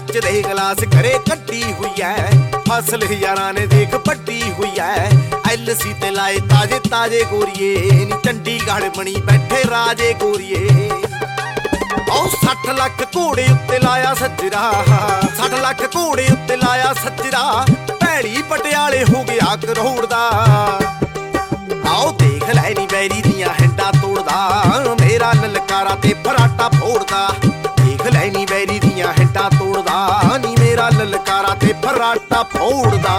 ਕੱਚ ਦੇ ਗਲਾਸ ਘਰੇ ਕੱਟੀ ਹੋਈ ਐ। ਫਸਲ ਯਾਰਾਂ ਨੇ ਦੇਖ ਪੱਟੀ ਹੋਈ ਐ। ਐਲਸੀ ਤੇ ਲਾਏ ਤਾਜੇ ਤਾਜੇ ਗੋਰੀਏ ਨੀ ਚੰਡੀਗੜ੍ਹ ਬਣੀ ਬੈਠੇ ਰਾਜੇ ਗੋਰੀਏ ਉਹ 60 ਲੱਖ ਘੋੜੇ ਉੱਤੇ ਲਾਇਆ ਸੱਜਰਾ। 60 ਲੱਖ ਘੋੜੇ ਉੱਤੇ ਲਾਇਆ ਸੱਜਰਾ। ਭੈੜੀ ਪਟਿਆਲੇ ਹੋ ਗਿਆ ਕਰੋੜ ਦਾ। ਆਓ ਦੇਖ ਲੈ ਨੀ ਬੈਰੀ ਦੀਆਂ ਹੰਡਾ ਤੋੜਦਾ। ਮੇਰਾ ਲਲਕਾਰਾ ਤੇ ਫਰਾਟਾ ਫੋੜਦਾ। ਦੇਖ ਲੈ ਨੀ ਬੈਰੀ ਦੀਆਂ ਹੈਂਡਾ ਤੋੜਦਾ, ਨੀ ਮੇਰਾ ਲਲਕਾਰਾ ਤੇ ਫਰਾਟਾ ਫੋੜਦਾ।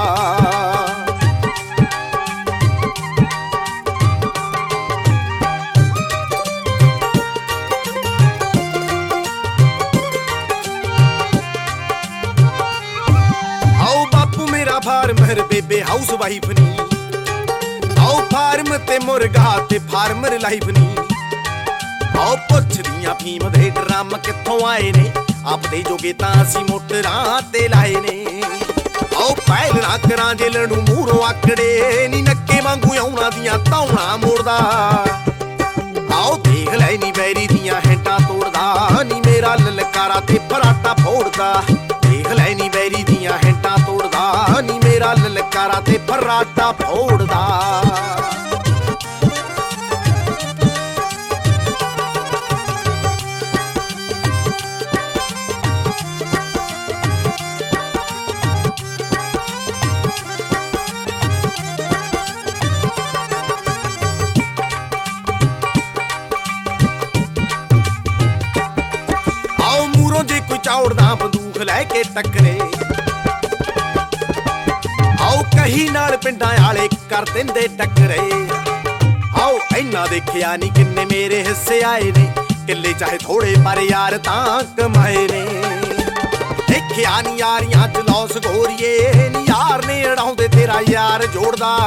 ਆਓ ਬਾਪੂ ਮੇਰਾ ਫਾਰਮਰ ਬੇਬੇ ਹਾਊਸ ਵਾਈਫ ਨੀ। ਆਓ ਫਾਰਮ ਤੇ ਮੁਰਗਾ ਤੇ ਫਾਰਮਰ ਲਾਈਫ ਨੀ। ਆਓ ਪੁੱਛਦੀਆਂ ਫੀਮ ਦੇ ਡਰਮ ਕਿੱਥੋਂ ਆਏ ਨੇ? ਆਪਦੇ ਜੋਗੇ ਤਾਂ ਅਸੀਂ ਮੋਟਰਾਂ ਤੇ ਲਾਏ ਨੇ। ਆਓ ਪਹਿਲ ਨਾ ਕਰਾਂ ਜੇ ਲੜੂ ਮੂਹਰੋਂ ਆਕੜੇ, ਨੀ ਨੱਕੇ ਵਾਂਗੂ ਆਉਣਾ ਦੀਆਂ ਤੌਣਾ ਮੋੜਦਾ। ਆਓ ਦੇਖ ਲੈ ਨੀ ਬੈਰੀ ਦੀਆਂ ਹੈਂਟਾਂ ਤੋੜਦਾ, ਨੀ ਮੇਰਾ ਲਲਕਾਰਾ ਤੇ ਫਰਾਟਾ ਫੋੜਦਾ। ਦੇਖ ਲੈ ਨੀ ਬੈਰੀ ਦੀਆਂ ਹੈਂਟਾਂ ਤੋੜਦਾ, ਨੀ ਮੇਰਾ ਲਲਕਾਰਾ ਤੇ ਫਰਾਟਾ ਫੋੜਦਾ। ਮੂਰੋਂ ਜੇ ਕੋਈ ਚੌੜਦਾ ਬੰਦੂਕ ਲੈ ਕੇ ਟੱਕਰੇ। ਆਓ ਕਹੀ ਨਾਲ ਪਿੰਡਾਂ ਵਾਲੇ ਕਰ ਦਿੰਦੇ ਟੱਕਰੇ। ਆਓ ਇੰਨਾ ਦੇਖਿਆ ਨਹੀਂ ਕਿੰਨੇ ਮੇਰੇ ਹਿੱਸੇ ਆਏ ਨੇ। ਕਿੱਲੇ ਚਾਹੇ ਥੋੜੇ ਪਰ ਯਾਰ ਤਾਂ ਕਮਾਏ ਨੇ। ਦੇਖਿਆ ਨਹੀਂ ਯਾਰੀਆਂ ਚ ਲੌਸ ਗੋਰੀਏ, ਨੀ ਯਾਰ ਨੇ ਅੜਾਉਂਦੇ ਤੇਰਾ ਯਾਰ ਜੋੜਦਾ।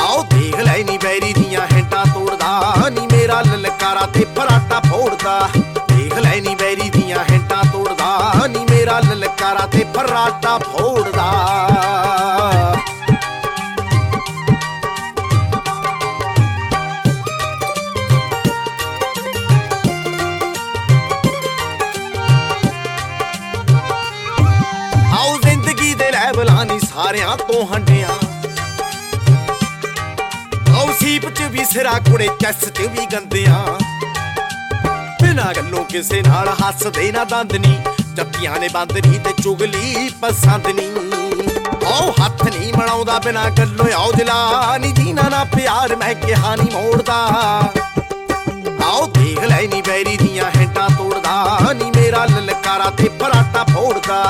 ਆਓ ਦੇਖ ਲੈ ਨੀ ਬੈਰੀ ਦੀਆਂ ਹੈਂਟਾਂ ਤੋੜਦਾ, ਨੀ ਮੇਰਾ ਲਲਕਾਰਾ ਤੇ ਫਰਾਟਾ ਫੋੜਦਾ। ਮੇਰਾ ਤੇ ਫਰਾਟਾ ਫੋੜਦਾ। ਆਓ ਜ਼ਿੰਦਗੀ ਦੇ ਲੈਵਲਾਂ ਨੀ ਸਾਰਿਆਂ ਤੋਂ ਹੰਡਿਆ ਆਓ ਸੀਪ ਚ ਵੀ ਸਿਰਾ ਕੁੜੇ, ਚੱਸ ਚ ਵੀ ਗੰਦਿਆਂ। ਬਿਨਾ ਗੱਲੋਂ ਕਿਸੇ ਨਾਲ ਹੱਸਦੇ ਨਾ ਦੰਦ ਨੀ। ਜੱਪੀਆਂ ਨੇ ਬੰਦ ਨਹੀਂ ਤੇ ਚੁਗਲੀ ਪਸੰਦ ਨਹੀਂ ਆਓ ਹੱਥ ਨਹੀਂ ਮਣਾਉਂਦਾ ਬਿਨਾ ਗੱਲੋਂ ਆਓ ਦਿਲਾ ਨੀ ਜੀਨਾ ਨਾ ਪਿਆਰ ਮੈਂ ਕਿਹਾ ਨਹੀਂ ਮੋੜਦਾ। ਆਓ ਦੇਖ ਲੈ ਨੀ ਬੈਰੀ ਦੀਆਂ ਹੈਂਟਾਂ ਤੋੜਦਾ, ਨੀ ਮੇਰਾ ਲਲਕਾਰਾ ਤੇ ਫਰਾਟਾ ਫੋੜਦਾ।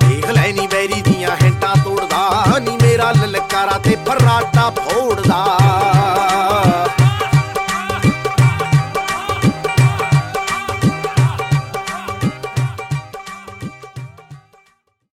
ਦੇਖ ਲੈ ਨੀ ਬੈਰੀ ਦੀਆਂ ਹੈਂਟਾਂ ਤੋੜਦਾ, ਨੀ ਮੇਰਾ ਲਲਕਾਰਾ ਤੇ ਫਰਾਟਾ ਫੋੜਦਾ।